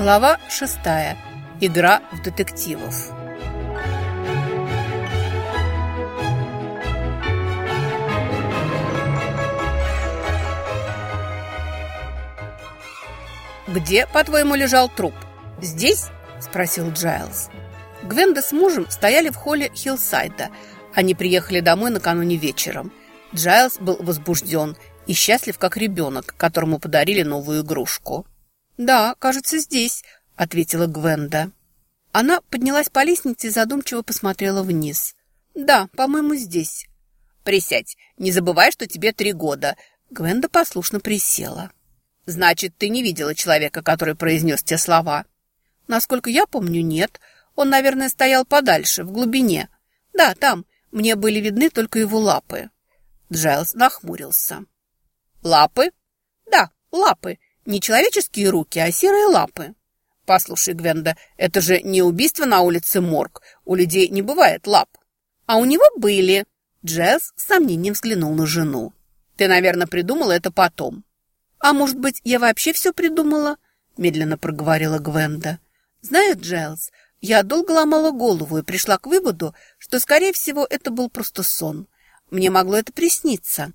Глава шестая. Игра в детективов. «Где, по-твоему, лежал труп? Здесь?» – спросил Джайлз. Гвенда с мужем стояли в холле Хиллсайда. Они приехали домой накануне вечером. Джайлз был возбужден и счастлив, как ребенок, которому подарили новую игрушку. «Да, кажется, здесь», — ответила Гвенда. Она поднялась по лестнице и задумчиво посмотрела вниз. «Да, по-моему, здесь». «Присядь, не забывай, что тебе три года». Гвенда послушно присела. «Значит, ты не видела человека, который произнес те слова?» «Насколько я помню, нет. Он, наверное, стоял подальше, в глубине. Да, там. Мне были видны только его лапы». Джайлз нахмурился. «Лапы?» «Да, лапы. Не человеческие руки, а серые лапы. Послушай, Гвенда, это же не убийство на улице Морг. У людей не бывает лап. А у него были. Джесс с сомнением взглянул на жену. Ты, наверное, придумала это потом. А может быть, я вообще все придумала? Медленно проговорила Гвенда. Знаешь, Джайлз, я долго ломала голову и пришла к выводу, что, скорее всего, это был просто сон. Мне могло это присниться.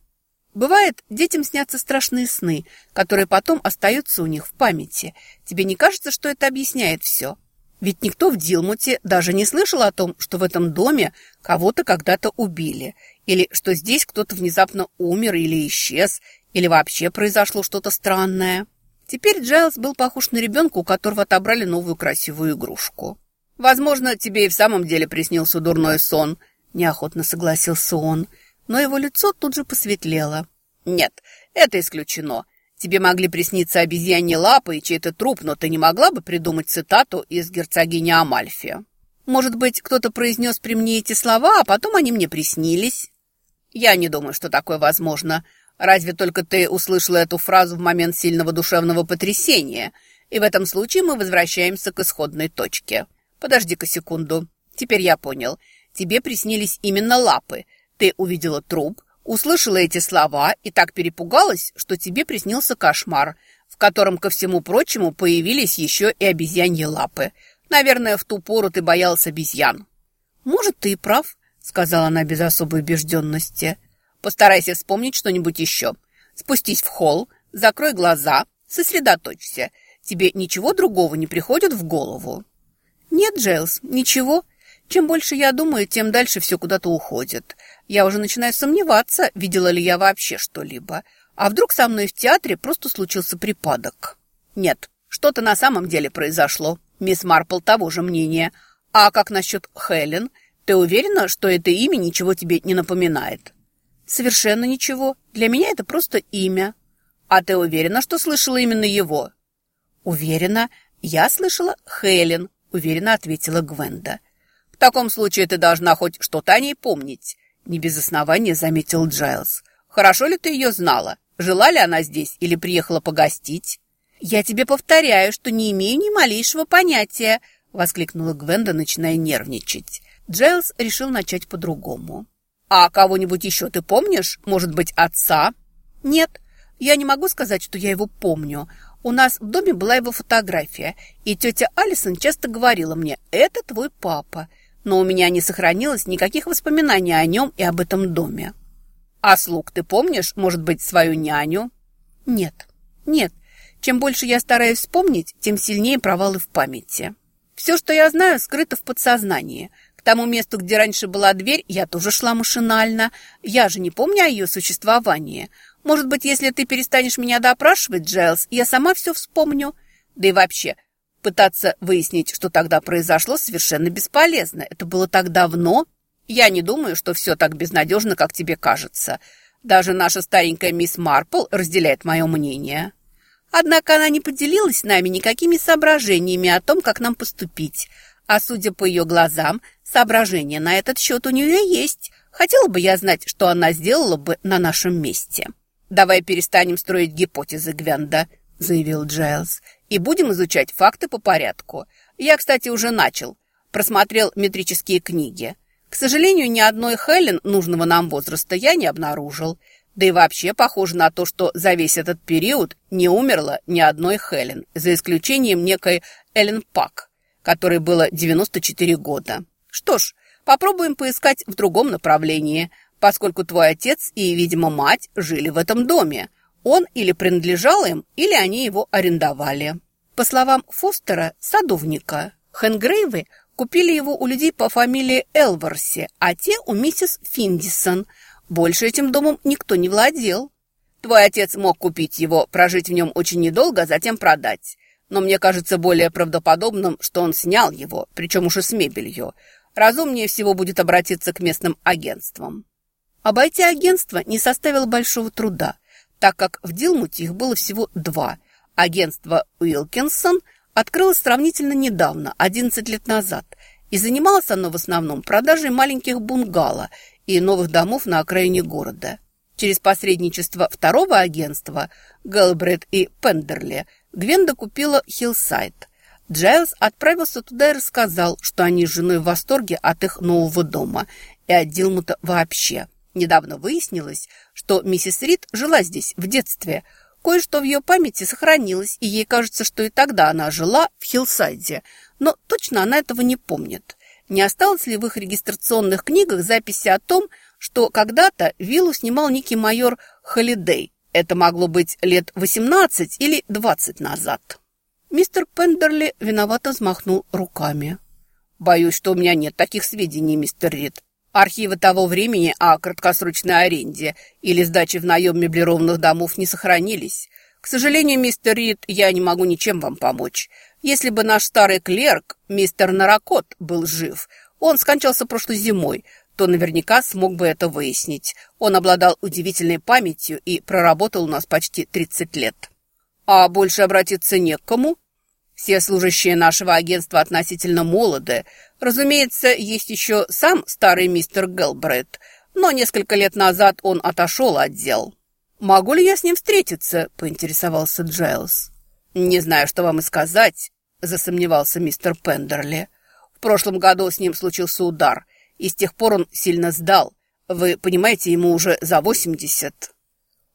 Бывает, детям снятся страшные сны, которые потом остаются у них в памяти. Тебе не кажется, что это объясняет все? Ведь никто в Дилмуте даже не слышал о том, что в этом доме кого-то когда-то убили, или что здесь кто-то внезапно умер или исчез, или вообще произошло что-то странное. Теперь Джайлз был похож на ребенка, у которого отобрали новую красивую игрушку. «Возможно, тебе и в самом деле приснился дурной сон», – неохотно согласился он – но его лицо тут же посветлело. «Нет, это исключено. Тебе могли присниться обезьяньи лапы и чей-то труп, но ты не могла бы придумать цитату из герцогини Амальфи? Может быть, кто-то произнес при мне эти слова, а потом они мне приснились?» «Я не думаю, что такое возможно. Разве только ты услышала эту фразу в момент сильного душевного потрясения, и в этом случае мы возвращаемся к исходной точке. Подожди-ка секунду. Теперь я понял. Тебе приснились именно лапы, ты увидела труп, услышала эти слова и так перепугалась, что тебе приснился кошмар, в котором, ко всему прочему, появились еще и обезьяньи лапы. Наверное, в ту пору ты боялась обезьян. «Может, ты и прав», — сказала она без особой убежденности. «Постарайся вспомнить что-нибудь еще. Спустись в холл, закрой глаза, сосредоточься. Тебе ничего другого не приходит в голову?» «Нет, Джейлс, ничего. Чем больше я думаю, тем дальше все куда-то уходит. Я уже начинаю сомневаться, видела ли я вообще что-либо. А вдруг со мной в театре просто случился припадок? Нет, что-то на самом деле произошло. Мисс Марпл того же мнения. А как насчет Хелен? Ты уверена, что это имя ничего тебе не напоминает? Совершенно ничего. Для меня это просто имя. А ты уверена, что слышала именно его? Уверена. Я слышала Хелен, уверенно ответила Гвенда. В таком случае ты должна хоть что-то о ней помнить. Не без основания заметил Джайлз. «Хорошо ли ты ее знала? Жила ли она здесь или приехала погостить?» «Я тебе повторяю, что не имею ни малейшего понятия», воскликнула Гвенда, начиная нервничать. Джайлз решил начать по-другому. «А кого-нибудь еще ты помнишь? Может быть, отца?» «Нет, я не могу сказать, что я его помню. У нас в доме была его фотография, и тетя Алисон часто говорила мне, это твой папа но у меня не сохранилось никаких воспоминаний о нем и об этом доме. А слуг ты помнишь, может быть, свою няню? Нет, нет. Чем больше я стараюсь вспомнить, тем сильнее провалы в памяти. Все, что я знаю, скрыто в подсознании. К тому месту, где раньше была дверь, я тоже шла машинально. Я же не помню о ее существовании. Может быть, если ты перестанешь меня допрашивать, Джайлз, я сама все вспомню. Да и вообще, Пытаться выяснить, что тогда произошло, совершенно бесполезно. Это было так давно. Я не думаю, что все так безнадежно, как тебе кажется. Даже наша старенькая мисс Марпл разделяет мое мнение. Однако она не поделилась с нами никакими соображениями о том, как нам поступить. А судя по ее глазам, соображения на этот счет у нее есть. Хотела бы я знать, что она сделала бы на нашем месте. «Давай перестанем строить гипотезы, Гвенда», — заявил Джайлз и будем изучать факты по порядку. Я, кстати, уже начал. Просмотрел метрические книги. К сожалению, ни одной Хелен нужного нам возраста я не обнаружил. Да и вообще похоже на то, что за весь этот период не умерла ни одной Хелен, за исключением некой Эллен Пак, которой было 94 года. Что ж, попробуем поискать в другом направлении, поскольку твой отец и, видимо, мать жили в этом доме. Он или принадлежал им, или они его арендовали. По словам Фостера, садовника, Хенгрейвы купили его у людей по фамилии Элварси, а те у миссис Финдисон – больше этим домом никто не владел. Твой отец мог купить его, прожить в нем очень недолго, а затем продать. Но мне кажется более правдоподобным, что он снял его, причем уже с мебелью. Разумнее всего будет обратиться к местным агентствам. Обойти агентство не составило большого труда, так как в Дилмуте их было всего два. Агентство Уилкинсон открылось сравнительно недавно, 11 лет назад, и занималось оно в основном продажей маленьких бунгало и новых домов на окраине города. Через посредничество второго агентства, Гэлбред и Пендерли, Гвенда купила Хиллсайд. Джайлз отправился туда и рассказал, что они с женой в восторге от их нового дома и от Дилмута вообще. Недавно выяснилось, что миссис Рид жила здесь в детстве. Кое-что в ее памяти сохранилось, и ей кажется, что и тогда она жила в Хиллсайде, но точно она этого не помнит. Не осталось ли в их регистрационных книгах записи о том, что когда-то виллу снимал некий майор Холидей? Это могло быть лет 18 или 20 назад. Мистер Пендерли виновато взмахнул руками. «Боюсь, что у меня нет таких сведений, мистер Рид. Архивы того времени о краткосрочной аренде или сдаче в наем меблированных домов не сохранились. К сожалению, мистер Рид, я не могу ничем вам помочь. Если бы наш старый клерк, мистер Наракот, был жив, он скончался прошлой зимой, то наверняка смог бы это выяснить. Он обладал удивительной памятью и проработал у нас почти 30 лет. А больше обратиться не к кому. Все служащие нашего агентства относительно молоды. Разумеется, есть еще сам старый мистер Гелбрейт, но несколько лет назад он отошел от дел. «Могу ли я с ним встретиться?» – поинтересовался Джайлз. «Не знаю, что вам и сказать засомневался мистер Пендерли. В прошлом году с ним случился удар, и с тех пор он сильно сдал. Вы понимаете, ему уже за восемьдесят.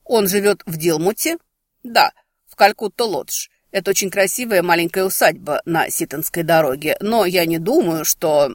Он живет в Дилмуте? Да, в Калькутта-Лодж. Это очень красивая маленькая усадьба на Ситонской дороге, но я не думаю, что...